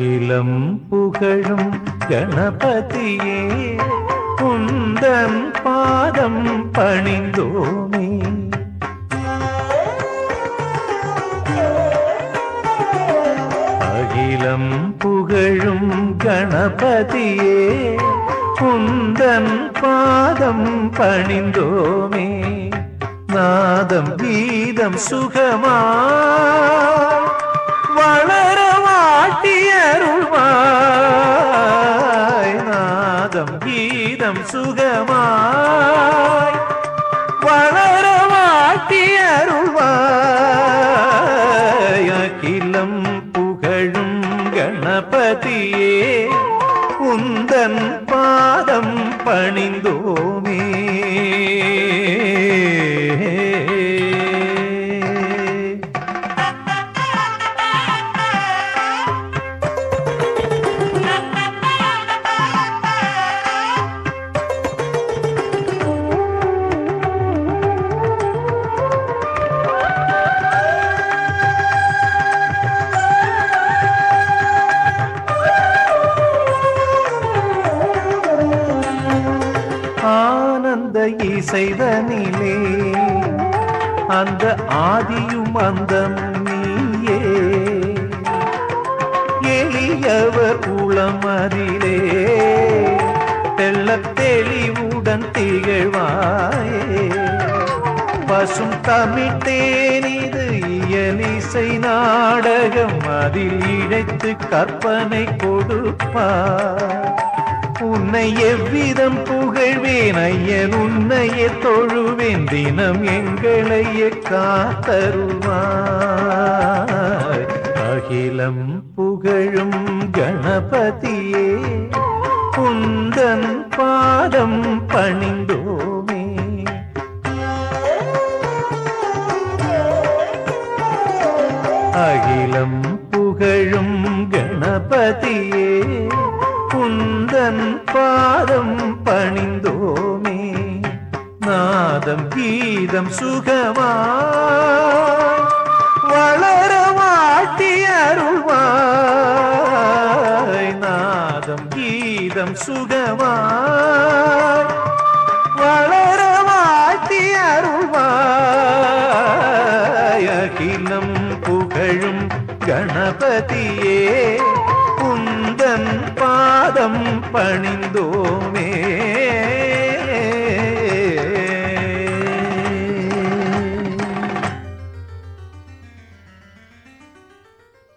அகிலம் புகழும் கணபதியே குந்தன் பாதம் பணிந்தோமே. அகிலம் புகழும் கணபதியே குந்தன் பாதம் பணிந்தோமே. நாதம் கீதம் சுகமா வளர வாட்டியருள்வாய் நாதம் கீதம் சுகமாய். வளர வாட்டியருள்வாய் அகிலம் புகழும் கணபதியே உந்தன் பாதம் பணிந்தோமே. ஆனந்த இசைதனிலே அந்த ஆதியும் அந்தம் நீயே. எளியவர் உளமதிலே தெள்ள தெளிவுடன் திகழ்வாயே. பசும் தமிழ்த்தேனிது இயலிசை நாடகம் அதில் இழைத்து கற்பனை கொடுப்பார். உன்னை எவ்விதம் புகழ்வேன் ஐயன் உன்னையே தொழுவேன் தினம் எங்களையே காத்தருவாய். அகிலம் புகழும் கணபதியே குந்தன் பாதம் பணிந்தோமே. அகிலம் புகழும் கணபதியே குந்தன் பாதம் பணிந்தோமே. நாதம் கீதம் சுகமா. வளர வாட்டி அருள்வாய். நாதம் கீதம் சுகமா. வளர வாட்டி அருள்வாய். அகிலம் புகழும் கணபதியே. பணி